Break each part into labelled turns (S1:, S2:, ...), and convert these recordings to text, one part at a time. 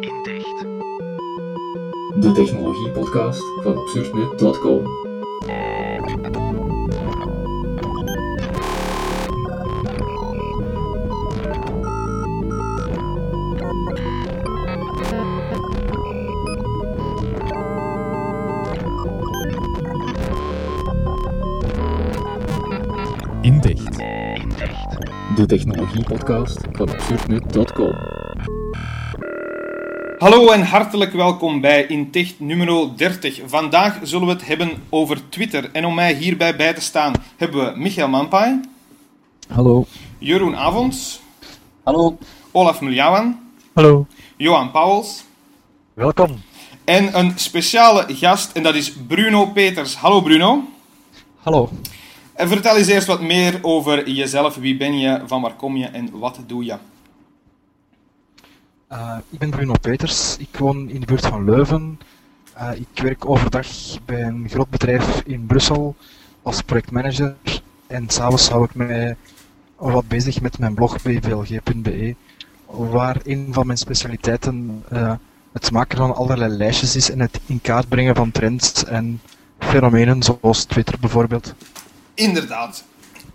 S1: Inticht.
S2: De technologiepodcast van absurdnet.com.
S3: Indicht.
S1: Inticht.
S2: De technologiepodcast van absurdnet.com.
S4: Hallo en hartelijk welkom bij Inticht nummer 30. Vandaag zullen we het hebben over Twitter. En om mij hierbij bij te staan hebben we Michael Mampai,
S5: Hallo.
S4: Jeroen Avonds,
S5: Hallo.
S4: Olaf Muljawan,
S5: Hallo.
S4: Johan Pauwels
S5: Welkom.
S4: en een speciale gast en dat is Bruno Peters. Hallo Bruno.
S5: Hallo.
S4: En vertel eens eerst wat meer over jezelf. Wie ben je, van waar kom je en wat doe je?
S5: Eh, ik ben Bruno Peters. Ik woon in de buurt van Leuven. Eh, ik werk overdag bij een groot bedrijf in Brussel als projectmanager. En s'avonds hou ik mij wat bezig met mijn blog bvlg.be, waar een van mijn specialiteiten eh, het maken van allerlei lijstjes is en het in kaart brengen van trends en fenomenen zoals Twitter bijvoorbeeld.
S4: Inderdaad.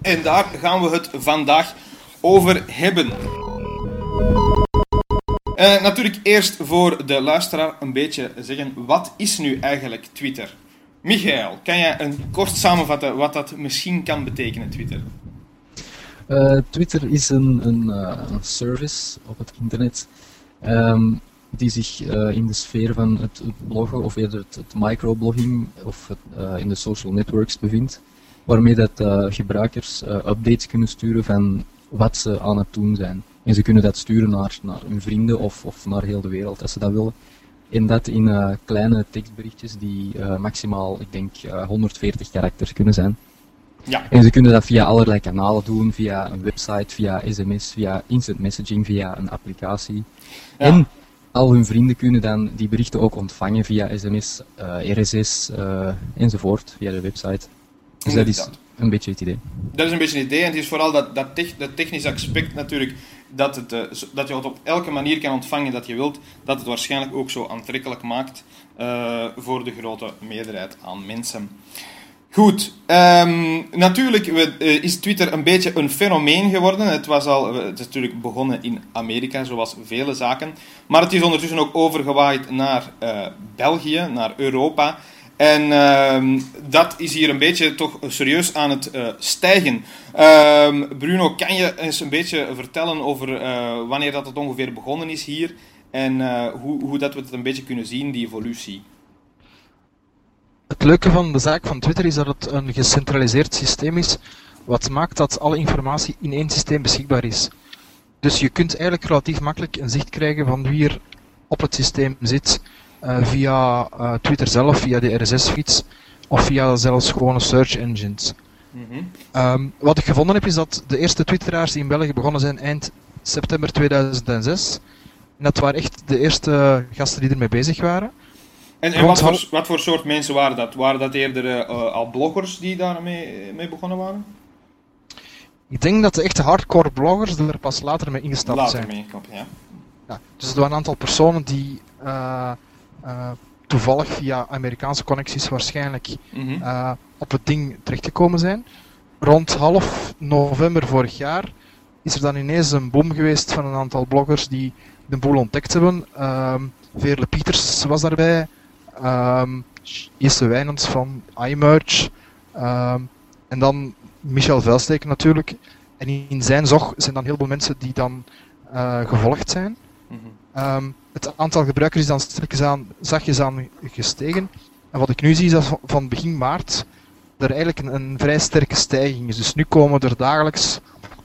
S4: En daar gaan we het vandaag over hebben. Eh, natuurlijk eerst voor de luisteraar een beetje zeggen, wat is nu eigenlijk Twitter? Michael, kan jij een kort samenvatten wat dat misschien kan betekenen, Twitter?
S6: Eh, Twitter is een, eh, een service op het internet ehm, die zich in de sfeer van het, bloggen of eerder het, microblogging of het, in de social networks bevindt, waarmee dat gebruikers updates kunnen sturen van wat ze aan het doen zijn. En ze kunnen dat sturen naar, naar hun vrienden of, of naar heel de wereld als ze dat willen. En dat in eh, kleine tekstberichtjes die eh, maximaal, ik denk, eh, 140 karakters kunnen zijn.
S4: Ja.
S6: En ze kunnen dat via allerlei kanalen doen, via een website, via sms, via instant messaging, via een applicatie.
S4: Ja.
S6: En al hun vrienden kunnen dan die berichten ook ontvangen via sms, eh, RSS eh, enzovoort, via de website. Dus dat is een beetje het idee.
S4: Dat is een beetje een idee en het is vooral dat, dat, dat technische aspect natuurlijk, dat, het, eh, dat je het op elke manier kan ontvangen dat je wilt, dat het waarschijnlijk ook zo aantrekkelijk maakt eh, voor de grote meerderheid aan mensen. Goed, ehm, natuurlijk eh, is Twitter een beetje een fenomeen geworden. Het, was al, het is natuurlijk begonnen in Amerika, zoals vele zaken. Maar het is ondertussen ook overgewaaid naar België, naar Europa. En ehm, dat is hier een beetje toch serieus aan het eh, stijgen. Ehm, Bruno, kan je eens een beetje vertellen over eh, wanneer dat het ongeveer begonnen is hier? En eh, hoe, hoe dat we het een beetje kunnen zien, die evolutie?
S5: Het leuke van de zaak van Twitter is dat het een gecentraliseerd systeem is, wat maakt dat alle informatie in één systeem beschikbaar is. Dus je kunt eigenlijk relatief makkelijk een zicht krijgen van wie er op het systeem zit, via eh, Twitter zelf, via de RSS-feeds, of via zelfs gewone search engines.
S4: Mhm.
S5: Ehm, wat ik gevonden heb is dat de eerste Twitteraars die in België begonnen zijn eind september 2006, en dat waren echt de eerste gasten die ermee bezig waren.
S4: En, en wat, voor, wat voor soort mensen waren dat? Waren dat eerder eh, al bloggers die daarmee mee begonnen waren?
S5: Ik denk dat de echte hardcore bloggers er pas later mee ingestapt
S4: Later
S5: zijn.
S4: mee, ja.
S5: Ja, dus er waren een aantal personen die eh, eh, toevallig via Amerikaanse connecties waarschijnlijk
S4: Mhm.
S5: eh, op het ding terechtgekomen zijn. Rond half november vorig jaar is er dan ineens een boom geweest van een aantal bloggers die de boel ontdekt hebben. Ehm Veerle Pieters was daarbij, ehm Jesse Wijnands van iMerge, ehm, en dan Michel Velsteken natuurlijk. En in zijn zog zijn dan heel veel mensen die dan eh, gevolgd zijn.
S4: Mhm.
S5: Het aantal gebruikers is dan stilletjes aan, zachtjes aan gestegen. En wat ik nu zie is dat van- begin maart er eigenlijk een, een vrij sterke stijging is. Dus nu komen er dagelijks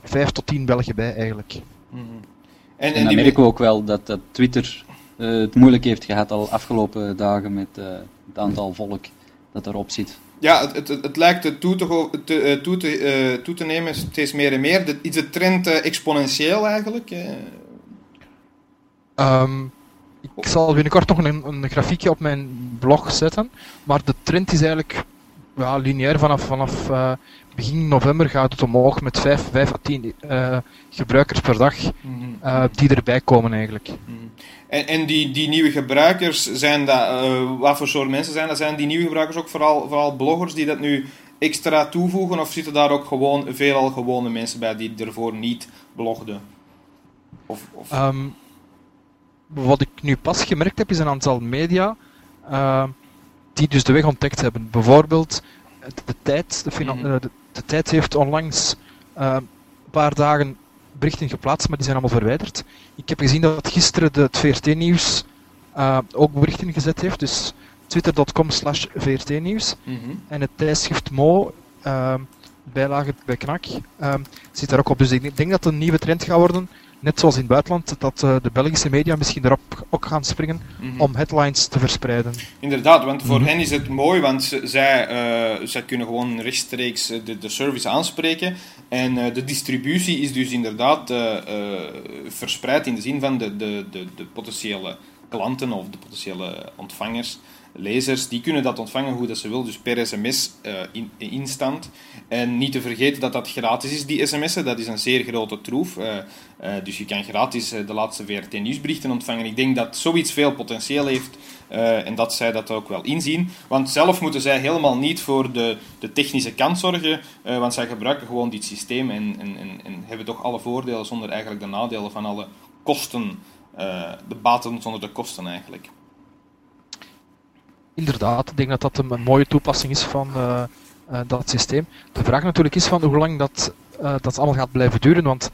S5: 5 tot 10 Belgen bij eigenlijk.
S4: Mhm. En,
S7: En
S4: en
S7: dan
S4: die,
S7: merken we ook wel dat, dat Twitter eh, het moeilijk heeft gehad al afgelopen dagen met eh, het aantal volk dat erop zit.
S4: ja, het, het, het lijkt het toe te, eh, toe, te, toe te nemen steeds meer en meer. De, is de trend eh, exponentieel eigenlijk? eh?
S5: Ik zal binnenkort nog een, een grafiekje op mijn blog zetten. Maar de trend is eigenlijk ja, lineair vanaf, vanaf eh, begin november gaat het omhoog met 5, 5 à 10 eh, gebruikers per dag eh, die erbij komen eigenlijk.
S4: En, en die, die nieuwe gebruikers, zijn dat, wat voor soort mensen zijn dat? Zijn die nieuwe gebruikers ook vooral, vooral bloggers die dat nu extra toevoegen? Of zitten daar ook gewoon veelal gewone mensen bij die ervoor niet blogden? Of, of...
S5: Ehm, wat ik nu pas gemerkt heb, is een aantal media eh, die dus de weg ontdekt hebben. Bijvoorbeeld eh, de, tijd. De, finan-
S4: Mhm.
S5: eh, de, de tijd heeft onlangs eh, een paar dagen berichten geplaatst, maar die zijn allemaal verwijderd. Ik heb gezien dat gisteren de, het VRT-nieuws eh, ook berichten gezet heeft, dus twitter.com slash VRT-nieuws.
S4: Mhm.
S5: En het tijdschrift Mo, ehm bijlage bij Knak, zit daar ook op. Dus ik denk dat het een nieuwe trend gaat worden, net zoals in het buitenland, dat eh, de Belgische media misschien erop ook gaan springen
S4: Mhm.
S5: om headlines te verspreiden.
S4: Inderdaad, want voor
S5: Mhm.
S4: hen is het mooi, want ze- zij, eh, zij kunnen gewoon rechtstreeks eh, de, de service aanspreken. En de distributie is dus inderdaad verspreid in de zin van de, de, de, de potentiële klanten of de potentiële ontvangers, lezers, die kunnen dat ontvangen hoe dat ze wil, dus per sms eh, in, instant. En niet te vergeten dat dat gratis is, die sms'en, dat is een zeer grote troef. Eh, eh, dus je kan gratis eh, de laatste VRT nieuwsberichten ontvangen. Ik denk dat zoiets veel potentieel heeft eh, en dat zij dat ook wel inzien. Want zelf moeten zij helemaal niet voor de, de technische kant zorgen, eh, want zij gebruiken gewoon dit systeem en, en, en, en hebben toch alle voordelen zonder eigenlijk de nadelen van alle kosten, eh, de baten zonder de kosten eigenlijk.
S5: Inderdaad, ik denk dat dat een, mooie toepassing is van eh, eh, dat systeem. De vraag natuurlijk is van hoe lang dat, eh, dat allemaal gaat blijven duren, want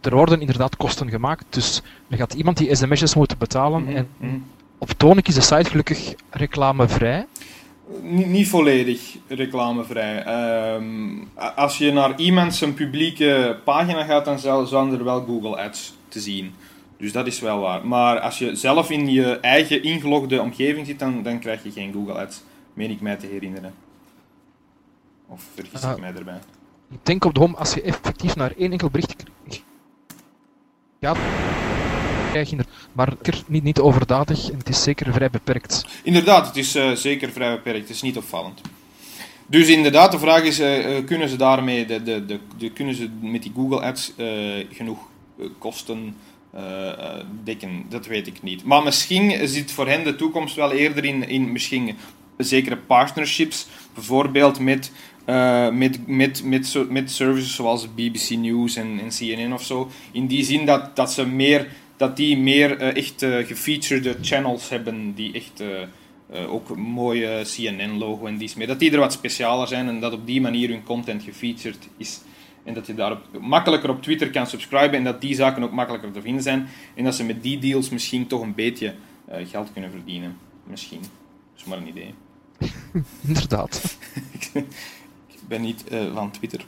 S5: er worden inderdaad kosten gemaakt. Dus er gaat iemand die sms'jes moeten betalen. En
S4: Mhm.
S5: op Tonic is de site gelukkig reclamevrij.
S4: Niet, niet volledig reclamevrij. Ehm, als je naar iemand zijn publieke pagina gaat, dan zal, zijn er wel Google Ads te zien. Dus dat is wel waar. Maar als je zelf in je eigen ingelogde omgeving zit, dan, dan krijg je geen Google Ads. Meen ik mij te herinneren. Of vergis
S5: Ah.
S4: ik mij erbij?
S5: Ik denk op de home, als je effectief naar één enkel bericht gaat, krijg je er, maar niet, niet overdadig en het is zeker vrij beperkt.
S4: Inderdaad, het is eh, zeker vrij beperkt. Het is niet opvallend. Dus inderdaad, de vraag is, eh, eh, kunnen ze daarmee, de, de, de, kunnen ze met die Google Ads genoeg kosten dekken? Dat weet ik niet. Maar misschien zit voor hen de toekomst wel eerder in, in misschien zekere partnerships, bijvoorbeeld met, eh, met, met, met, met services zoals BBC News en, en CNN of zo. In die zin dat, dat ze meer, dat die meer eh, echt eh, gefeatured channels hebben die echt... eh, eh, ook een mooie CNN-logo en dies meer. Dat die er wat specialer zijn en dat op die manier hun content gefeatured is. En dat je daarop makkelijker op Twitter kan subscriben en dat die zaken ook makkelijker te vinden zijn. En dat ze met die deals misschien toch een beetje eh, geld kunnen verdienen. Misschien. Dat is maar een idee.
S5: Inderdaad.
S4: Ik ben niet eh, van Twitter.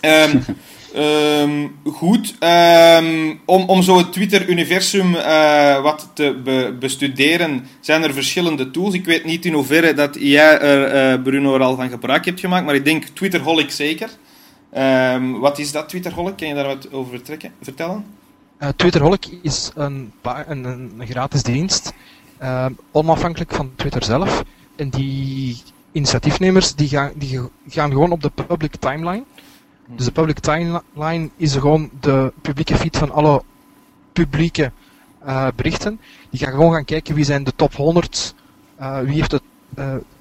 S4: Ehm, ehm, goed, ehm, om, om zo het Twitter-universum eh, wat te be- bestuderen, zijn er verschillende tools. Ik weet niet in hoeverre dat jij er, Bruno, er al van gebruik hebt gemaakt, maar ik denk Twitterholic zeker. Ehm, wat is dat, Twitterholic? Kan je daar wat over vertellen?
S5: Eh, Twitterholic is een, een, een gratis dienst, eh, onafhankelijk van Twitter zelf. En die initiatiefnemers die gaan, die gaan gewoon op de public timeline. Dus de public timeline is gewoon de publieke feed van alle publieke eh, berichten. Die gaan gewoon gaan kijken wie zijn de top 100, eh, wie heeft het,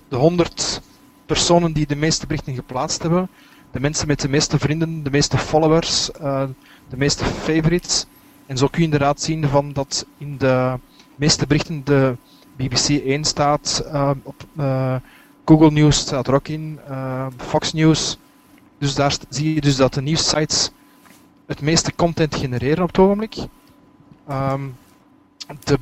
S5: de 100 personen die de meeste berichten geplaatst hebben. De mensen met de meeste vrienden, de meeste followers, eh, de meeste favorites. En zo kun je inderdaad zien van dat in de meeste berichten de BBC 1 staat, eh, op eh, Google News staat er ook in, Fox News. Dus daar zie je dus dat de nieuwssites het meeste content genereren op het ogenblik. Ehm, de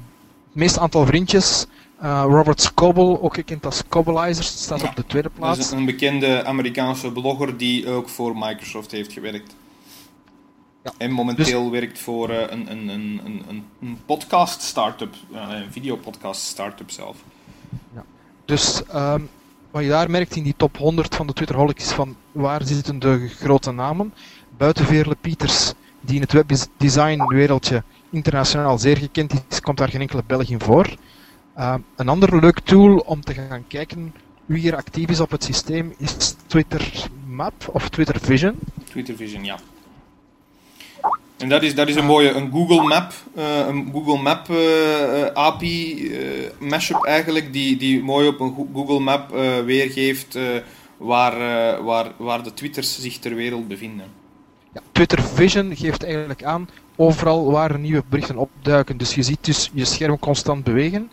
S5: meeste aantal vriendjes, eh, Robert Scoble, ook gekend als Scobelizer, staat op de tweede
S4: Dat
S5: plaats.
S4: is een bekende Amerikaanse blogger die ook voor Microsoft heeft gewerkt.
S5: Ja.
S4: En momenteel werkt voor eh, een, een, een, een, een, een podcast startup, eh, een videopodcast startup zelf.
S5: Dus ehm, wat je daar merkt in die top 100 van de Twitterholic is van waar zitten de grote namen. Buiten Veerle Pieters, die in het webdesign wereldje internationaal zeer gekend is, komt daar geen enkele Belg in voor. Ehm, een ander leuk tool om te gaan kijken wie hier actief is op het systeem is Twitter Map of Twitter Vision.
S4: Twitter Vision, ja. En dat is, dat is een mooie een Google Map, eh, een Google Map eh, eh, API mashup eigenlijk, die, die mooi op een Go- Google Map weergeeft waar, waar, waar de twitters zich ter wereld bevinden.
S5: Ja, Twitter Vision geeft eigenlijk aan overal waar nieuwe berichten opduiken. Dus je ziet dus je scherm constant bewegen.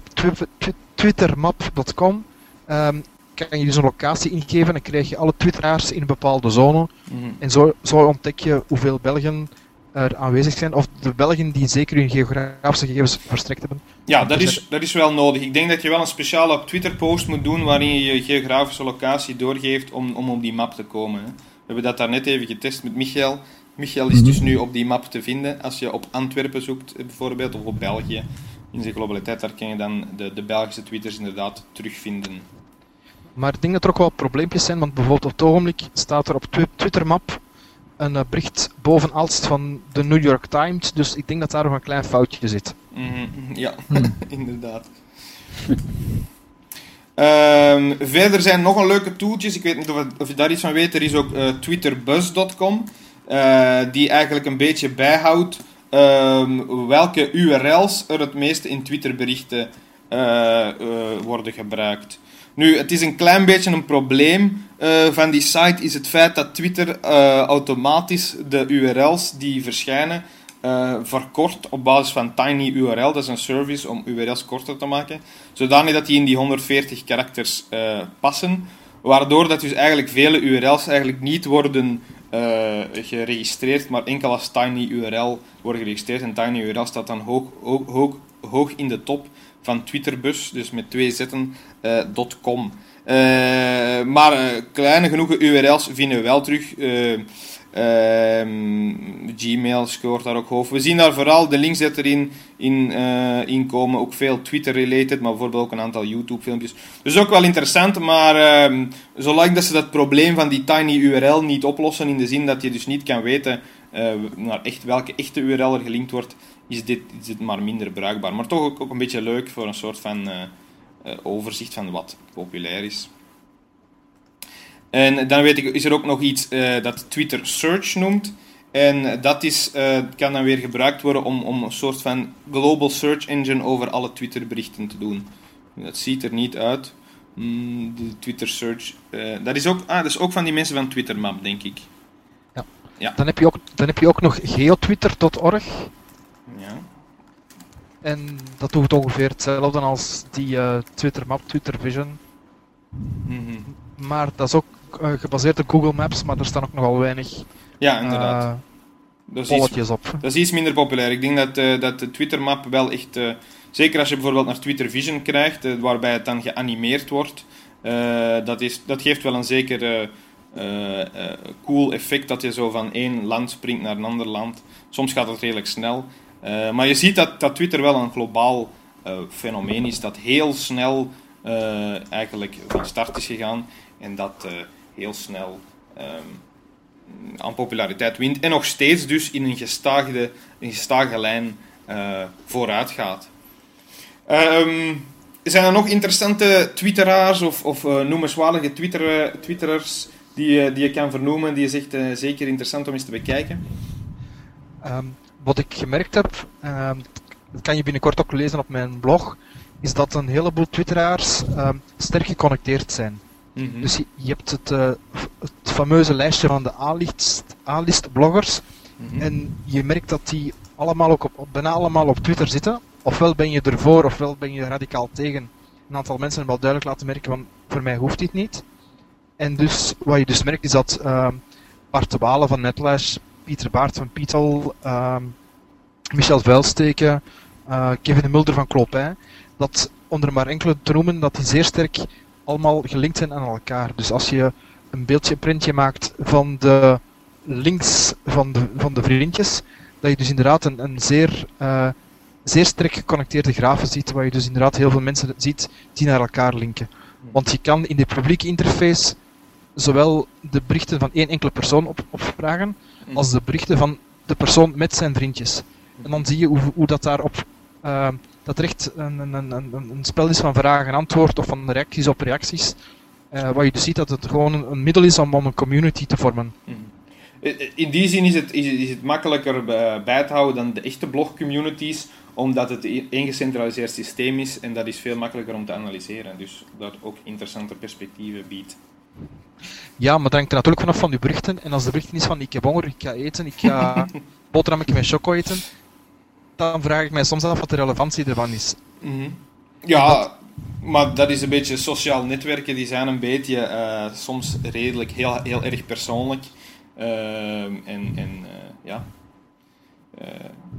S5: Op twi- twi- twittermap.com ehm, kan je dus een locatie ingeven en krijg je alle twitteraars in een bepaalde zone.
S4: Mhm.
S5: En zo, zo ontdek je hoeveel Belgen er aanwezig zijn, of de Belgen die zeker hun geografische gegevens verstrekt hebben.
S4: Ja, dat is, dat is wel nodig. Ik denk dat je wel een speciale Twitter-post moet doen waarin je je geografische locatie doorgeeft om, om op die map te komen. hè. We hebben dat daarnet even getest met Michael. Michael is
S6: Mhm.
S4: dus nu op die map te vinden. Als je op Antwerpen zoekt, eh, bijvoorbeeld, of op België, in zijn globaliteit, daar kan je dan de, de Belgische twitters inderdaad terugvinden.
S5: Maar ik denk dat er ook wel probleempjes zijn, want bijvoorbeeld op het ogenblik staat er op Twi- Twittermap een eh, bericht bovenalst van de New York Times, dus ik denk dat daar nog een klein foutje zit.
S4: Mhm, Ja,
S6: Hmm.
S4: inderdaad. Ehm, verder zijn nog een leuke tooltjes. Ik weet niet of, of je daar iets van weet. Er is ook eh, twitterbuzz.com. eh, die eigenlijk een beetje bijhoudt ehm, welke URL's er het meeste in Twitterberichten eh, worden gebruikt. Nu, het is een klein beetje een probleem eh, van die site, is het feit dat Twitter automatisch de URL's die verschijnen verkort op basis van TinyURL. Dat is een service om URL's korter te maken. Zodanig dat die in die 140 karakters passen. Waardoor dat dus eigenlijk vele URL's eigenlijk niet worden eh, geregistreerd, maar enkel als TinyURL worden geregistreerd. En TinyURL staat dan hoog, hoog, hoog, hoog in de top van Twitterbus, dus met twee zetten, eh, .com. Eh, maar kleine genoegen URL's vinden we wel terug. Eh, ehm, Gmail scoort daar ook hoog. We zien daar vooral de links dat erin in, eh, in komen, ook veel Twitter-related, maar bijvoorbeeld ook een aantal YouTube-filmpjes. Dus ook wel interessant, maar ehm, zolang dat ze dat probleem van die tiny URL niet oplossen, in de zin dat je dus niet kan weten eh, naar echt, welke echte URL er gelinkt wordt, is dit, is maar minder bruikbaar. Maar toch ook, een beetje leuk voor een soort van eh, overzicht van wat populair is. En dan weet ik, is er ook nog iets eh, dat Twitter Search noemt. En dat is, eh, kan dan weer gebruikt worden om, om een soort van global search engine over alle Twitter-berichten te doen. Dat ziet er niet uit. Mm, de Twitter Search. eh, dat, is ook, ah, dat is ook van die mensen van Twittermap, denk ik.
S5: Dan heb je ook, dan heb je ook nog geotwitter.org.
S4: Ja.
S5: En dat doet ongeveer hetzelfde als die eh, Twitter Map, Twitter Vision.
S4: Mhm.
S5: Maar dat is ook gebaseerd op Google Maps, maar er staan ook nogal weinig
S4: ja, inderdaad.
S5: eh,
S4: dat, is iets,
S5: op.
S4: dat is iets minder populair. Ik denk dat, eh, dat de Twitter-map wel echt... eh, zeker als je bijvoorbeeld naar Twitter Vision krijgt, eh, waarbij het dan geanimeerd wordt, eh, dat, is, dat geeft wel een zeker eh, eh, eh, cool effect dat je zo van één land springt naar een ander land. Soms gaat het redelijk snel. Eh, maar je ziet dat, dat Twitter wel een globaal eh, fenomeen is dat heel snel eh, eigenlijk van start is gegaan en dat eh, heel snel ehm, aan populariteit wint en nog steeds dus in een gestaagde, een gestage lijn eh, vooruit gaat. Ehm, zijn er nog interessante twitteraars of, of eh, noemenswaardige Twitter, eh, twitterers die, die je kan vernoemen, die je zegt zeker interessant om eens te bekijken?
S5: Ehm, wat ik gemerkt heb, dat kan je binnenkort ook lezen op mijn blog, is dat een heleboel twitteraars ehm, sterk geconnecteerd zijn.
S4: Mhm.
S5: Dus je, je hebt het, eh, het fameuze lijstje van de A-list bloggers.
S4: Mhm.
S5: En je merkt dat die allemaal ook op, op- bijna allemaal op Twitter zitten. Ofwel ben je ervoor, ofwel ben je radicaal tegen. Een aantal mensen hebben wel duidelijk laten merken van, voor mij hoeft dit niet. En dus, wat je dus merkt is dat ehm Bart de Walen van Netlash, Pieter Baart van Pietel, ehm, Michel Vuilsteken, eh, Kevin de Mulder van Clopin, dat onder maar enkele te noemen, dat die zeer sterk allemaal gelinkt zijn aan elkaar. Dus als je een beeldje, printje maakt van de links van de, van de vriendjes, dat je dus inderdaad een, een zeer, eh, zeer sterk geconnecteerde grafen ziet, waar je dus inderdaad heel veel mensen ziet die naar elkaar linken. Want je kan in de publieke interface zowel de berichten van één enkele persoon op, opvragen, als de berichten van de persoon met zijn vriendjes. En dan zie je hoe, hoe dat daar op ehm, dat er echt een, een, een, een, een spel is van vraag en antwoord of van reacties op reacties. Eh, waar je dus ziet dat het gewoon een, een middel is om, om een community te vormen.
S4: Mhm. Eh, In die zin is het, is, is het makkelijker bij te houden dan de echte blogcommunities, omdat het e- één gecentraliseerd systeem is en dat is veel makkelijker om te analyseren. Dus dat ook interessante perspectieven biedt.
S5: Ja, maar dat hangt er natuurlijk vanaf van je berichten. En als de berichten is van ik heb honger, ik ga eten, ik ga boterhammetje met choco eten, dan vraag ik mij soms af wat de relevantie ervan is.
S4: Ja, maar dat is een beetje sociaal netwerken, die zijn een beetje eh, soms redelijk heel, heel erg persoonlijk. Ehm, en en eh, ja.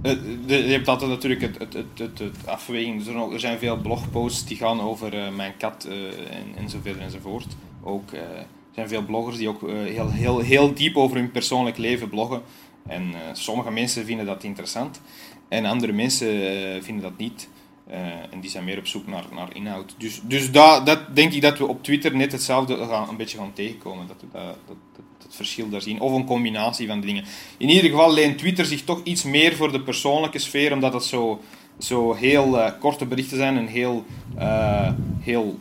S4: Eh, je hebt altijd natuurlijk het, het, het, het, afweging. Er zijn, ook- er zijn veel blogposts die gaan over mijn kat eh, en, en zo verder enzovoort. Ook, er zijn veel bloggers die ook heel, heel, heel diep over hun persoonlijk leven bloggen. En sommige mensen vinden dat interessant en andere mensen eh, vinden dat niet. Eh, en die zijn meer op zoek naar, naar inhoud. Dus, dus dat, dat denk ik dat we op Twitter net hetzelfde gaan, een beetje gaan tegenkomen. Dat we dat, dat, dat, dat verschil daar zien. Of een combinatie van dingen. In ieder geval leent Twitter zich toch iets meer voor de persoonlijke sfeer, omdat het zo, zo heel eh, korte berichten zijn en heel, heel,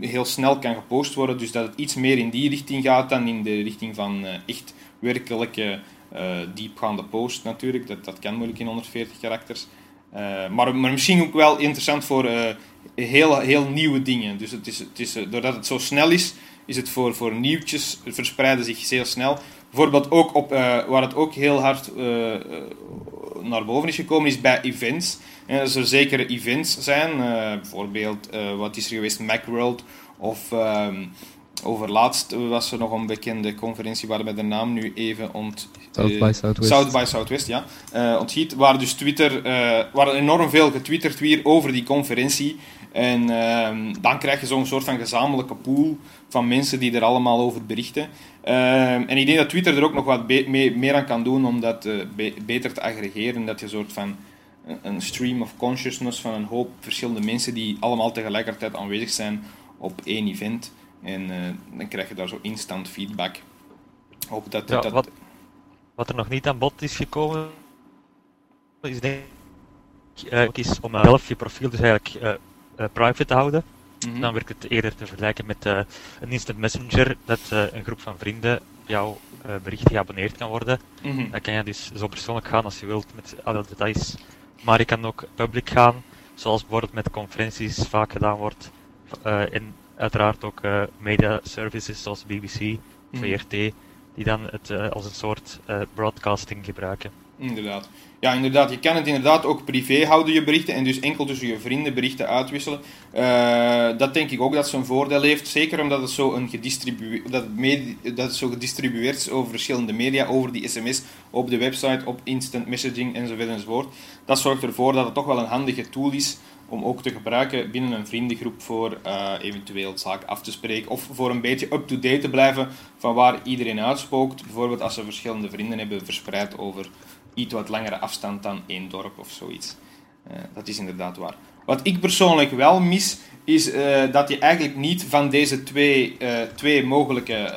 S4: heel snel kan gepost worden. Dus dat het iets meer in die richting gaat dan in de richting van echt werkelijke eh, diepgaande post natuurlijk. Dat, dat kan moeilijk in 140 karakters. Eh, maar, maar misschien ook wel interessant voor eh, heel, heel nieuwe dingen. Dus het is, het is, doordat het zo snel is, is het voor, voor nieuwtjes, verspreiden zich heel snel. Bijvoorbeeld ook op, waar het ook heel hard naar boven is gekomen, is bij events. En als er zekere events zijn, bijvoorbeeld wat is er geweest, Macworld of ehm, over laatst was er nog een bekende conferentie waar we de naam nu even ont...
S6: South
S4: eh,
S6: by Southwest.
S4: South by Southwest, ja. Eh, ontgiet, waar dus Twitter, eh waar enorm veel getwitterd weer over die conferentie. En ehm, dan krijg je zo'n soort van gezamenlijke pool van mensen die er allemaal over berichten. Ehm, en ik denk dat Twitter er ook nog wat mee- meer aan kan doen om dat eh, be- beter te aggregeren. Dat je een soort van een stream of consciousness van een hoop verschillende mensen die allemaal tegelijkertijd aanwezig zijn op één event. En eh, dan krijg je daar zo instant feedback. Op dat,
S1: Ja,
S4: dat,
S1: wat, wat er nog niet aan bod is gekomen, is denk ik ook is om zelf je profiel dus eigenlijk eh, private te houden.
S4: Mhm.
S1: Dan werkt het eerder te vergelijken met een instant messenger, dat een groep van vrienden jouw bericht geabonneerd kan worden.
S4: Mhm.
S1: Dan kan je dus zo persoonlijk gaan als je wilt met alle details. Maar je kan ook public gaan, zoals bijvoorbeeld met conferenties vaak gedaan wordt. En uiteraard ook eh, media services zoals BBC,
S4: Mhm.
S1: VRT, die dan het eh, als een soort eh, broadcasting gebruiken.
S4: Inderdaad. Ja, inderdaad. Je kan het inderdaad ook privé houden, je berichten, en dus enkel tussen je vrienden berichten uitwisselen. Dat denk ik ook dat zijn voordeel heeft. Zeker omdat het zo, een gedistribu dat dat het zo gedistribueerd is over verschillende media, over die sms, op de website, op instant messaging enzovoort enzovoort. Dat zorgt ervoor dat het toch wel een handige tool is om ook te gebruiken binnen een vriendengroep voor eh, eventueel zaken af te spreken. Of voor een beetje up-to-date te blijven van waar iedereen uitspookt. Bijvoorbeeld als ze verschillende vrienden hebben verspreid over iets wat langere afstand dan één dorp of zoiets. Eh, dat is inderdaad waar. Wat ik persoonlijk wel mis, is eh, dat je eigenlijk niet van deze twee, twee mogelijke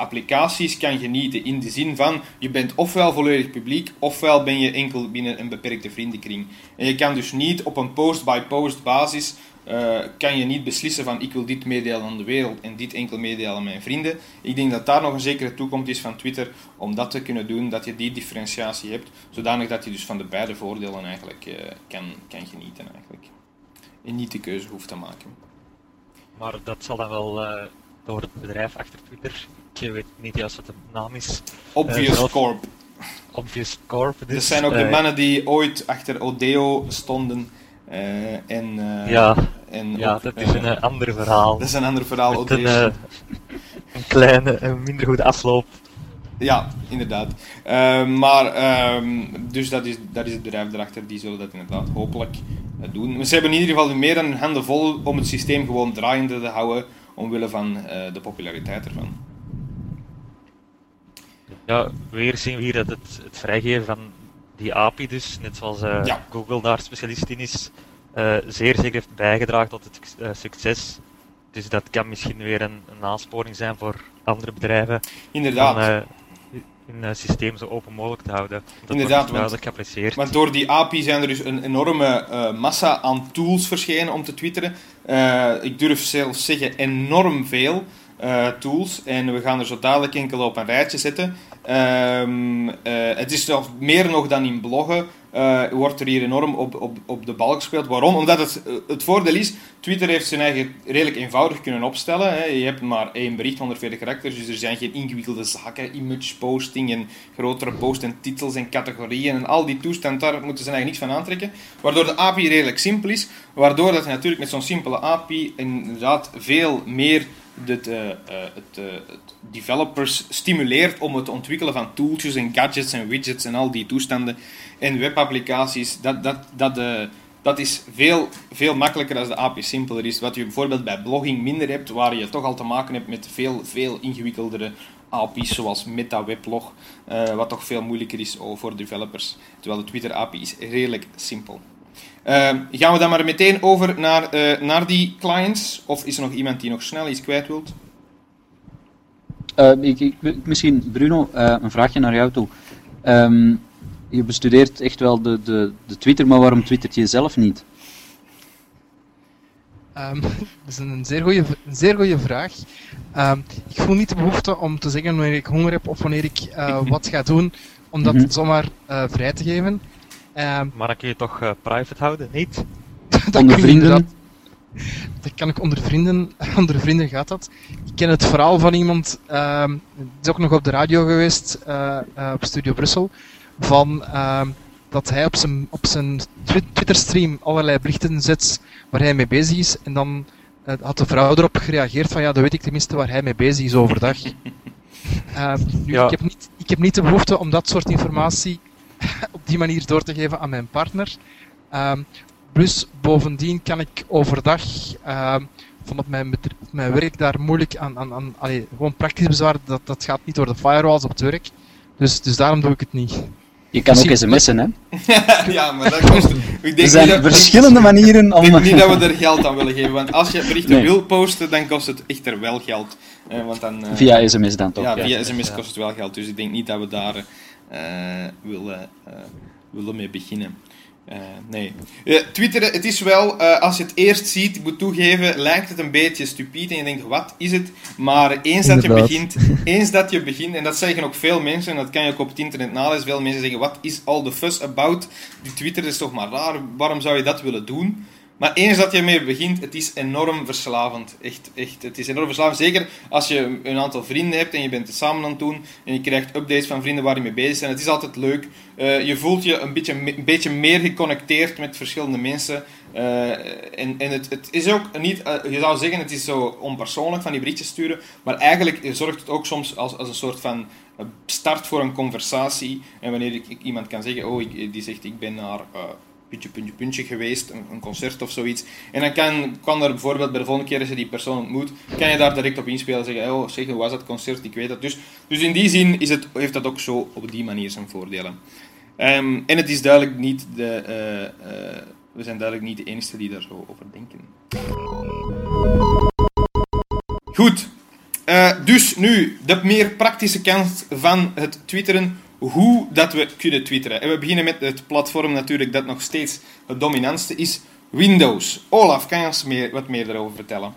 S4: applicaties kan genieten. In de zin van, je bent ofwel volledig publiek, ofwel ben je enkel binnen een beperkte vriendenkring. En je kan dus niet op een post-by-post basis eh, kan je niet beslissen van ik wil dit meedelen aan de wereld en dit enkel meedelen aan mijn vrienden. Ik denk dat daar nog een zekere toekomst is van Twitter om dat te kunnen doen, dat je die differentiatie hebt, zodanig dat je dus van de beide voordelen eigenlijk eh, kan, kan genieten eigenlijk. En niet de keuze hoeft te maken.
S1: Maar dat zal dan wel eh, door het bedrijf achter Twitter, ik weet niet juist wat de naam is,
S4: Obvious
S1: zelf-
S4: Corp.
S1: Obvious Corp.
S4: Dat
S1: Dus,
S4: zijn ook de
S1: eh,
S4: mannen die ooit achter Odeo stonden. eh, en, eh,
S1: Ja,
S4: en
S1: ja, dat is
S4: eh,
S1: een eh, ander verhaal.
S4: dat is een ander verhaal.
S1: Met
S4: Odeo.
S1: eh, een kleine, een minder goede afloop.
S4: Ja, inderdaad. Maar, ehm, dus dat is, dat is het bedrijf erachter, die zullen dat inderdaad hopelijk eh, doen. Maar ze hebben in ieder geval meer dan hun handen vol om het systeem gewoon draaiende te houden, omwille van eh, de populariteit ervan.
S1: Ja, weer zien we hier dat het, het vrijgeven van die API dus, net zoals eh,
S4: Ja.
S1: Google daar specialist in is, eh, zeer zeker heeft bijgedragen tot het succes. Dus dat kan misschien weer een, een aansporing zijn voor andere bedrijven.
S4: Inderdaad.
S1: Hun eh, systeem zo open mogelijk te houden. Dat
S4: Inderdaad,
S1: wordt
S4: want-
S1: geapprecieerd.
S4: Want door die API zijn er dus een enorme eh, massa aan tools verschenen om te twitteren. Eh, ik durf zelfs zeggen enorm veel tools. En we gaan er zo dadelijk enkel op een rijtje zetten. Ehm, eh, het is zelfs meer nog dan in bloggen. Eh, wordt er hier enorm op, op, op de balk gespeeld. Waarom? Omdat het, eh, het voordeel is, Twitter heeft zijn eigen redelijk eenvoudig kunnen opstellen. Hè. Je hebt maar één bericht, 140 karakters, dus er zijn geen ingewikkelde zaken, image posting en grotere post en titels en categorieën en al die toestand, daar moeten ze eigenlijk niks van aantrekken. Waardoor de API redelijk simpel is, waardoor dat je natuurlijk met zo'n simpele API inderdaad veel meer het, eh, eh, het, developers stimuleert om het ontwikkelen van tooltjes en gadgets en widgets en al die toestanden en webapplicaties. Dat, dat, dat, dat is veel, veel makkelijker als de API simpeler is. Wat je bijvoorbeeld bij blogging minder hebt, waar je toch al te maken hebt met veel, veel ingewikkeldere API's, zoals MetaWeblog, wat toch veel moeilijker is oh, voor developers. Terwijl de Twitter API is redelijk simpel. Ehm, gaan we dan maar meteen over naar, eh, naar die clients? Of is er nog iemand die nog snel iets kwijt wilt?
S7: Eh, ik, ik, misschien, Bruno, eh, een vraagje naar jou toe. Ehm, je bestudeert echt wel de, de, de Twitter, maar waarom twittert je zelf niet?
S5: Ehm, dat is een zeer goede een zeer goeie vraag. Ehm, ik voel niet de behoefte om te zeggen wanneer ik honger heb of wanneer ik eh, wat ga doen, om dat
S7: Mhm.
S5: zomaar eh, vrij te geven. Ehm,
S1: Maar dan kun je toch eh, private houden, niet?
S5: dat
S7: Onder vrienden?
S5: Dat kan ik onder vrienden. Onder vrienden gaat dat. Ik ken het verhaal van iemand, ehm het is ook nog op de radio geweest, eh, eh, op Studio Brussel, van ehm, dat hij op zijn, op zijn Twi- Twitter-stream allerlei berichten zet waar hij mee bezig is. En dan eh, had de vrouw erop gereageerd van ja, dan weet ik tenminste waar hij mee bezig is overdag. Nu,
S1: Ja.
S5: ik, heb niet, ik heb niet de behoefte om dat soort informatie op die manier door te geven aan mijn partner. Ehm, plus, bovendien kan ik overdag ehm, van op mijn, mijn werk daar moeilijk aan, aan, aan allee, gewoon praktisch bezwaar, dat, dat gaat niet door de firewalls op het werk. Dus, dus daarom doe ik het niet.
S7: Je kan ook sms'en, hè?
S4: ja, maar dat kost... Ik denk
S7: Er zijn
S4: dat-
S7: verschillende manieren om...
S4: Ik denk niet dat we er geld aan willen geven, want als je berichten
S7: Nee.
S4: wil posten, dan kost het echter wel geld. Eh, want dan, eh,
S7: Via sms dan toch?
S4: ja,
S7: ja.
S4: via sms kost het wel geld, dus ik denk niet dat we daar eh, willen, eh, willen mee beginnen. Eh, nee. Eh, twitteren, het is wel, eh, als je het eerst ziet, ik moet toegeven, lijkt het een beetje stupide en je denkt, wat is het? Maar eens dat je begint, eens dat je begint, en dat zeggen ook veel mensen, en dat kan je ook op het internet nalezen, veel mensen zeggen, wat is all the fuss about? Die Twitter is toch maar raar, waarom zou je dat willen doen? Maar eens dat je ermee begint, het is enorm verslavend. Echt, echt. Het is enorm verslavend. Zeker als je een aantal vrienden hebt en je bent het samen aan het doen en je krijgt updates van vrienden waar je mee bezig bent. Het is altijd leuk. Eh, je voelt je een beetje, een beetje meer geconnecteerd met verschillende mensen. Eh, en en het, het is ook niet, eh, je zou zeggen, het is zo onpersoonlijk van die berichtjes sturen, maar eigenlijk zorgt het ook soms als, als een soort van start voor een conversatie. En wanneer ik, iemand kan zeggen, oh, ik, die zegt ik ben naar puntje, puntje, puntje geweest, een, een concert of zoiets. En dan kan, kan er bijvoorbeeld bij de volgende keer als je die persoon ontmoet, kan je daar direct op inspelen en zeggen, oh, zeg, hoe was dat concert? Ik weet dat. Dus, dus in die zin is het, heeft dat ook zo op die manier zijn voordelen. Ehm, en het is duidelijk niet de... eh, eh, we zijn duidelijk niet de enige die daar zo over denken. Goed. Eh, dus nu, de meer praktische kant van het twitteren. Hoe dat we kunnen twitteren. En we beginnen met het platform natuurlijk dat nog steeds het dominantste is. Windows. Olaf, kan je ons meer, wat meer daarover vertellen?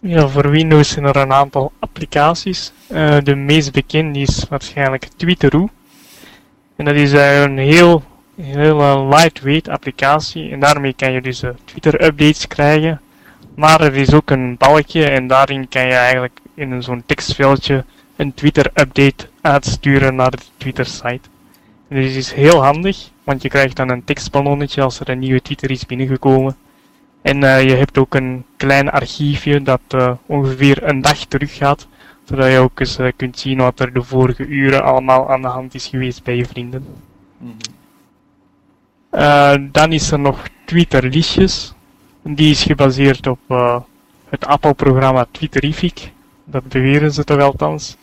S3: Ja, voor Windows zijn er een aantal applicaties. Eh, de meest bekende is waarschijnlijk Twitteroo. En dat is een heel, heel eh, lightweight applicatie. En daarmee kan je dus eh, Twitter-updates krijgen. Maar er is ook een balkje en daarin kan je eigenlijk in zo'n tekstveldje een Twitter-update uitsturen naar de Twitter-site. En dit is heel handig, want je krijgt dan een tekstballonnetje als er een nieuwe Twitter is binnengekomen. En eh, je hebt ook een klein archiefje dat eh, ongeveer een dag teruggaat, zodat je ook eens eh, kunt zien wat er de vorige uren allemaal aan de hand is geweest bij je vrienden. Eh, dan is er nog Twitterlistjes. Die is gebaseerd op het Apple-programma Twitterific. Dat beweren ze toch althans.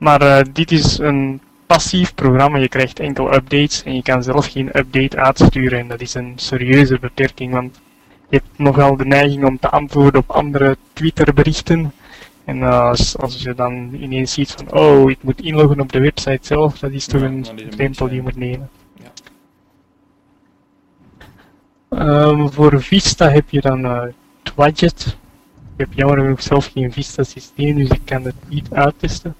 S3: Maar eh, dit is een passief programma. Je krijgt enkel updates en je kan zelf geen update uitsturen. En dat is een serieuze beperking, want je hebt nogal de neiging om te antwoorden op andere Twitter-berichten. En als, als je dan ineens ziet van, oh, ik moet inloggen op de website zelf, dat is toch
S4: Ja,
S3: een drempel
S4: beetje-
S3: die je moet nemen.
S4: Ja.
S3: Ehm, voor Vista heb je dan eh Twadget. Ik heb jammer genoeg zelf geen Vista systeem, dus ik kan het niet uittesten.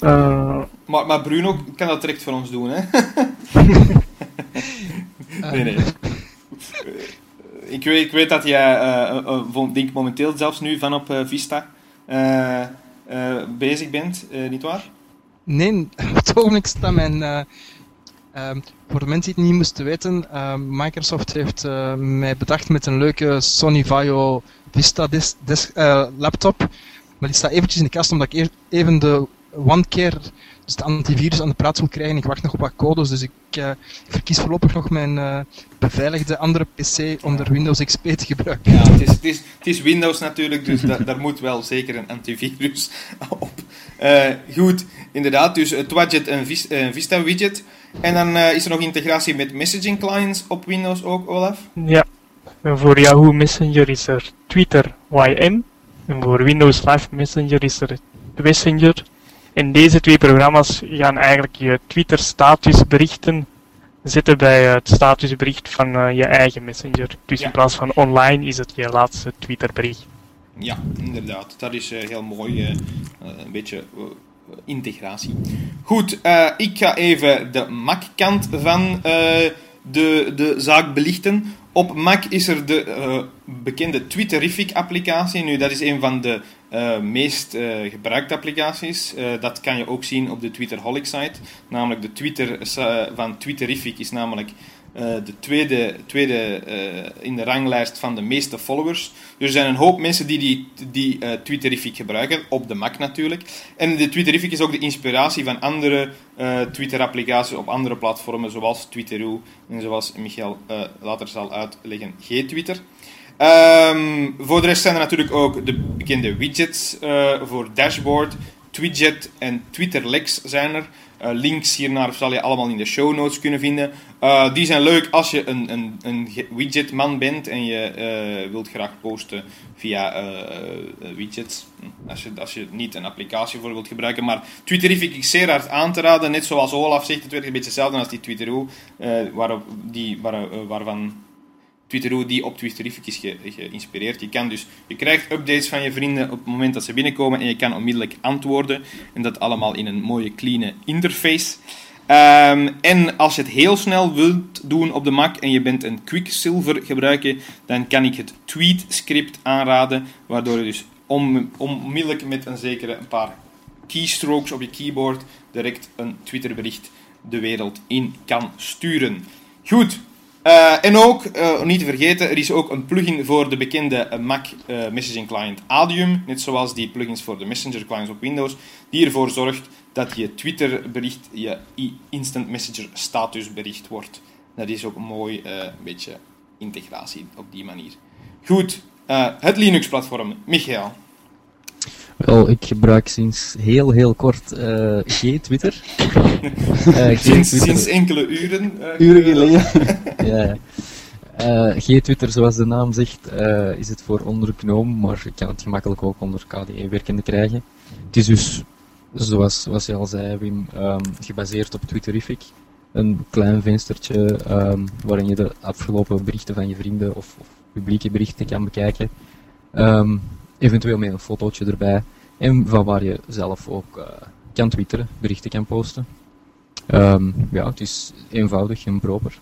S3: Eh,
S4: Maar, maar Bruno kan dat direct voor ons doen, hè? nee, nee. Eh, ik, weet, ik weet dat jij, eh, denk momenteel zelfs nu van op eh, Vista eh, eh, bezig bent, eh nietwaar?
S5: Nee, op het ogenblik staat mijn... eh, ehm, voor de mensen die het niet moesten weten, ehm, Microsoft heeft eh, mij bedacht met een leuke Sony Vaio Vista dis- des- eh, laptop. Maar die staat eventjes in de kast omdat ik eer- even de OneCare, dus de antivirus aan de praat wil krijgen. Ik wacht nog op wat codes, dus ik, eh, ik verkies voorlopig nog mijn eh, beveiligde andere PC onder Windows XP te gebruiken.
S4: Ja, het is, het is, het is Windows natuurlijk, dus da- daar moet wel zeker een antivirus op. Eh, goed, inderdaad, dus het widget en Vis- Vista widget. En dan eh, is er nog integratie met messaging clients op Windows ook, Olaf.
S3: ja, en voor Yahoo Messenger is er Twitter YM. En voor Windows Live Messenger is er Messenger. En deze twee programma's gaan eigenlijk je Twitter statusberichten zetten bij het statusbericht van eh, je eigen Messenger. Dus
S4: Ja.
S3: in plaats van online is het je laatste Twitterbericht.
S4: Ja, inderdaad. Dat is eh, heel mooi. eh, eh, een beetje eh, integratie. Goed, eh, ik ga even de Mac-kant van eh, de, de zaak belichten. Op Mac is er de eh, bekende Twitterific-applicatie. Nu, dat is een van de eh, meest eh, gebruikte applicaties. Dat kan je ook zien op de Twitterholic-site. Namelijk de Twitter van Twitterific is namelijk eh, de tweede, tweede eh, in de ranglijst van de meeste followers. Dus er zijn een hoop mensen die, die, die eh, Twitterific gebruiken, op de Mac natuurlijk. En de Twitterific is ook de inspiratie van andere Twitter-applicaties op andere platformen, zoals Twitteroo en zoals Michael later zal uitleggen, G-Twitter. Ehm, voor de rest zijn er natuurlijk ook de bekende widgets voor dashboard, Twidget en Twitterlex zijn er. Eh, links hiernaar zal je allemaal in de show notes kunnen vinden. Eh, die zijn leuk als je een, een, een ge- widgetman bent en je eh, wilt graag posten via widgets. Hm, Als je, als je niet een applicatie voor wilt gebruiken. Maar Twitterific is zeer hard aan te raden. Net zoals Olaf zegt, het werkt een beetje hetzelfde als die Twitteroo. waarop die, waar, waarvan Twitteroo die op Twitterific is ge- geïnspireerd. Je, dus, je krijgt updates van je vrienden op het moment dat ze binnenkomen en je kan onmiddellijk antwoorden. En dat allemaal in een mooie, clean interface. Ehm, en als je het heel snel wilt doen op de Mac en je bent een Quicksilver gebruiker, dan kan ik het tweet script aanraden, waardoor je dus onmiddellijk met een zekere een paar keystrokes op je keyboard direct een Twitterbericht de wereld in kan sturen. Goed. Eh, en ook, eh, niet te vergeten, er is ook een plugin voor de bekende Mac eh, messaging client Adium, net zoals die plugins voor de Messenger clients op Windows, die ervoor zorgt dat je Twitter-bericht je i- Instant Messenger statusbericht wordt. Dat is ook een mooi een beetje integratie op die manier. Goed, het Linux-platform. Michael.
S6: Wel, ik gebruik sinds heel, heel kort G-Twitter.
S4: Sinds, enkele uren.
S6: Uren geleden. ja. Eh, G-Twitter, zoals de naam zegt, eh, is het voor onder GNOME, maar je kan het gemakkelijk ook onder KDE werkende krijgen. Het is dus, zoals, zoals je al zei, Wim, ehm, gebaseerd op Twitterific. Een klein venstertje ehm, waarin je de afgelopen berichten van je vrienden of, publieke berichten kan bekijken. Ehm, eventueel met een fotootje erbij. En van waar je zelf ook eh, kan twitteren, berichten kan posten. Ja, het is eenvoudig en proper.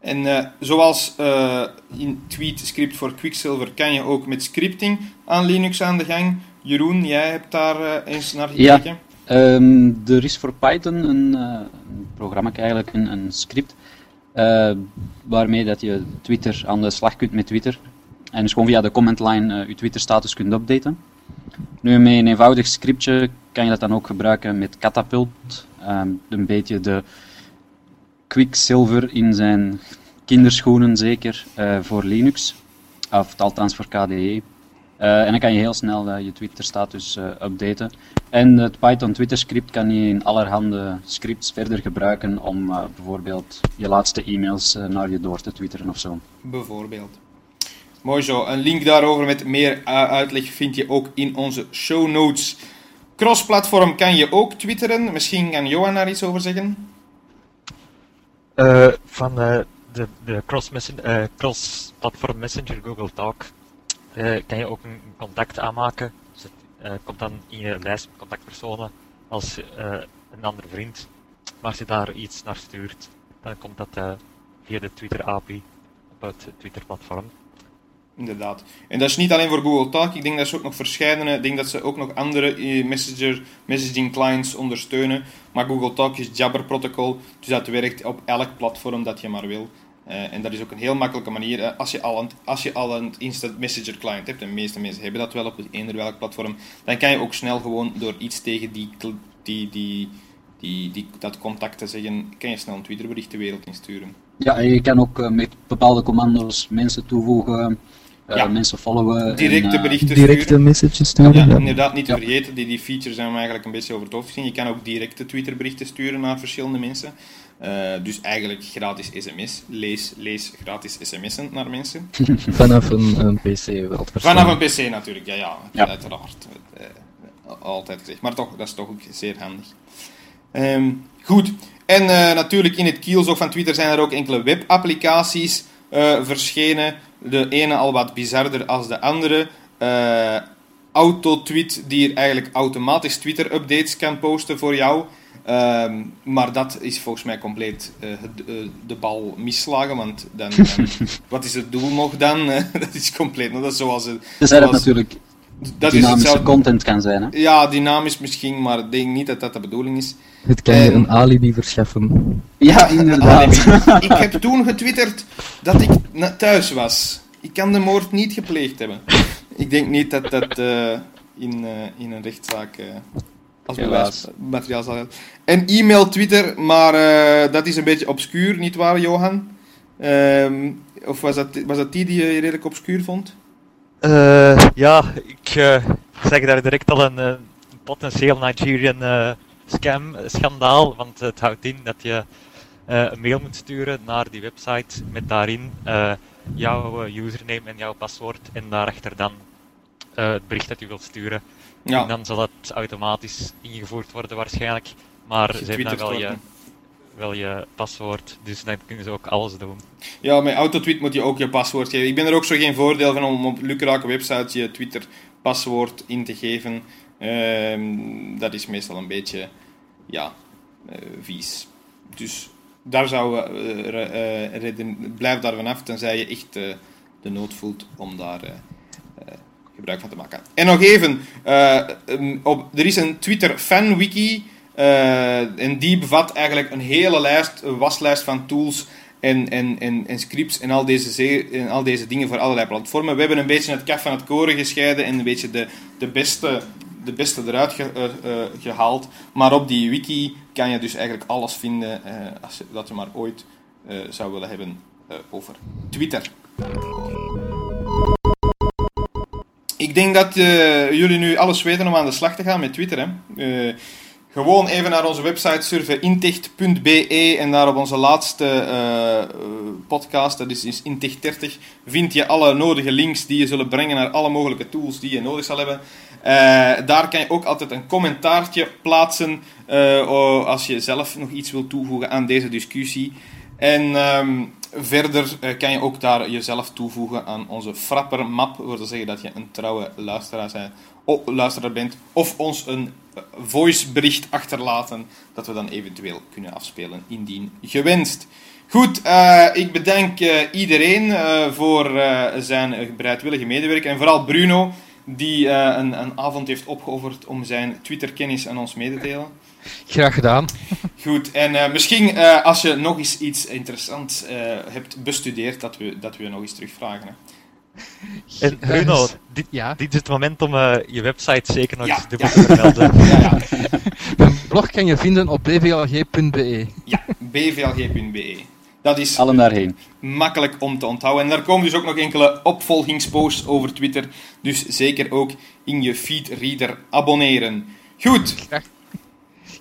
S4: En eh, zoals eh, in TweetScript voor Quicksilver kan je ook met scripting aan Linux aan de gang. Jeroen, jij hebt daar eh, eens naar
S7: Ja.
S4: gekeken.
S7: Ehm, er is voor Python een, programma, eigenlijk een, een script, waarmee dat je Twitter aan de slag kunt met Twitter. En dus gewoon via de comment line je Twitter status kunt updaten. Nu met een eenvoudig scriptje kan je dat dan ook gebruiken met Catapult. Ehm, een beetje de Quicksilver in zijn kinderschoenen zeker eh, voor Linux. Of althans voor KDE. Eh, en dan kan je heel snel eh, je Twitter-status updaten. En het Python Twitter script kan je in allerhande scripts verder gebruiken om bijvoorbeeld je laatste e-mails naar je door te twitteren of zo.
S4: Bijvoorbeeld. Mooi zo. Een link daarover met meer uitleg vind je ook in onze show notes. Cross-platform kan je ook twitteren. Misschien kan Johan daar iets over zeggen.
S1: Uh, van uh, de, de cross-platform cross messenger Google Talk kan je ook een contact aanmaken. Dus komt dan in je lijst contactpersonen als een andere vriend. Maar als je daar iets naar stuurt, dan komt dat via de Twitter API op het Twitter-platform.
S4: Inderdaad. En dat is niet alleen voor Google Talk. Ik denk dat ze ook nog verschillende, ik denk dat ze ook nog andere eh, messenger, messaging clients ondersteunen. Maar Google Talk is Jabber protocol, dus dat werkt op elk platform dat je maar wil. Uh, en dat is ook een heel makkelijke manier. Uh, als, je al een, als je al een instant messenger client hebt, de meeste mensen hebben dat wel op eender welk platform, dan kan je ook snel gewoon door iets tegen die, die, die, die, die, dat contact te zeggen, kan je snel een Twitterbericht de wereld insturen.
S7: Ja, en je kan ook met bepaalde commando's mensen toevoegen ja. mensen followen.
S4: Directe
S7: en,
S4: berichten
S6: Directe
S4: sturen.
S6: messages sturen.
S4: Ja,
S6: ja.
S4: inderdaad niet te vergeten. Die, die features zijn we eigenlijk een beetje over het hoofd gezien. Je kan ook directe Twitterberichten sturen naar verschillende mensen. Uh, dus eigenlijk gratis sms. Lees, lees gratis sms'en naar mensen.
S6: Vanaf een, een pc wel.
S4: Vanaf een pc natuurlijk, ja, ja, ja. uiteraard. Uh, altijd gezegd. Maar toch, dat is toch ook zeer handig. Um, goed. En uh, natuurlijk in het kielzog van Twitter zijn er ook enkele webapplicaties verschenen de ene al wat bizarder als de andere. Uh, Autotweet, die er eigenlijk automatisch Twitter-updates kan posten voor jou. Uh, maar dat is volgens mij compleet uh, de, de, bal misslagen, want dan, dan wat is het doel nog dan? dat is compleet, dat is zoals... Het,
S7: dus dat natuurlijk dat dynamische content kan zijn, hè?
S4: Ja, dynamisch misschien, maar ik denk niet dat dat de bedoeling is.
S6: Het kan je een alibi verschaffen.
S7: Ja, inderdaad.
S4: ik heb toen getwitterd dat ik thuis was. Ik kan de moord niet gepleegd hebben. Ik denk niet dat dat uh, in, uh, in een rechtszaak uh, als bewijsmateriaal zal gaan. En e-mail, Twitter, maar dat is een beetje obscuur, niet waar, Johan? Um, of was dat, was dat die die je redelijk obscuur vond?
S1: Ja, ik zeg daar direct al een, een potentieel Nigerian scam-schandaal, want het houdt in dat je een mail moet sturen naar die website met daarin jouw username en jouw paswoord en daarachter dan uh, het bericht dat je wilt sturen. Ja. En dan zal dat automatisch ingevoerd worden waarschijnlijk. Maar ze hebben dan wel je, wel je paswoord, dus dan kunnen ze ook alles doen.
S4: Ja, met autotweet moet je ook je paswoord geven. Ik ben er ook zo geen voordeel van om op lukrake websites je Twitter paswoord in te geven. Uh, dat is meestal een beetje, ja, uh, vies. Dus daar zou uh, reden, blijf daar vanaf, tenzij je echt de nood voelt om daar gebruik van te maken. En nog even, um, op, er is een Twitter fanwiki en die bevat eigenlijk een hele lijst, een waslijst van tools en, en, en, en scripts en al, deze en al deze dingen voor allerlei platformen. We hebben een beetje het kaf van het koren gescheiden en een beetje de, de beste de beste eruit ge, uh, uh, gehaald. Maar op die wiki kan je dus eigenlijk alles vinden uh, als dat je maar ooit zou willen hebben over Twitter. Ik denk dat jullie nu alles weten om aan de slag te gaan met Twitter. Hè? Gewoon even naar onze website surfen, inticht.be en daar op onze laatste podcast, dat is, is Inticht 30, vind je alle nodige links die je zullen brengen naar alle mogelijke tools die je nodig zal hebben. Uh, daar kan je ook altijd een commentaartje plaatsen uh, als je zelf nog iets wilt toevoegen aan deze discussie. En um, verder kan je ook daar jezelf toevoegen aan onze Frapper map, voor te zeggen dat je een trouwe luisteraar, oh, luisteraar bent, of ons een voicebericht achterlaten dat we dan eventueel kunnen afspelen indien gewenst. Goed, uh, ik bedank uh, iedereen uh, voor zijn bereidwillige medewerking en vooral Bruno die een, een, avond heeft opgeofferd om zijn Twitter-kennis aan ons mee te delen.
S5: Graag gedaan.
S4: Goed, en misschien als je nog eens iets interessants hebt bestudeerd, dat we, dat we nog eens terugvragen. Hè.
S1: En Bruno, dit, ja? dit is het moment om je website zeker nog ja, eens dubbel ja. te vermelden. Ja,
S5: Mijn blog kan je vinden op bvlg.be.
S4: Ja, bvlg.be. Dat is
S7: Allen daarheen.
S4: makkelijk om te onthouden. En daar komen dus ook nog enkele opvolgingsposts over Twitter. Dus zeker ook in je feedreader abonneren. Goed.
S5: Graag,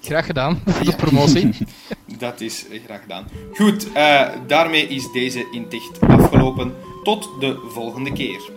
S5: Graag gedaan voor de promotie.
S4: Dat is graag gedaan. Goed, eh, daarmee is deze inticht afgelopen. Tot de volgende keer.